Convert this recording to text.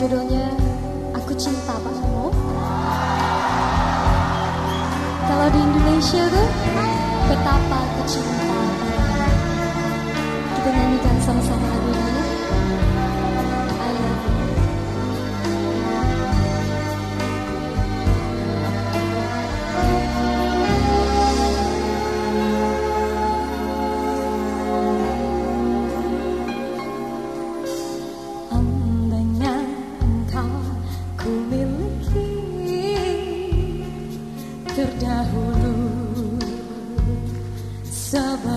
Judulnya Aku Cinta Padamu. Kalau di Indonesia tuh Betapa aku cinta. Kita nyanyikan sama-sama lagunya. terdahulu. Sebab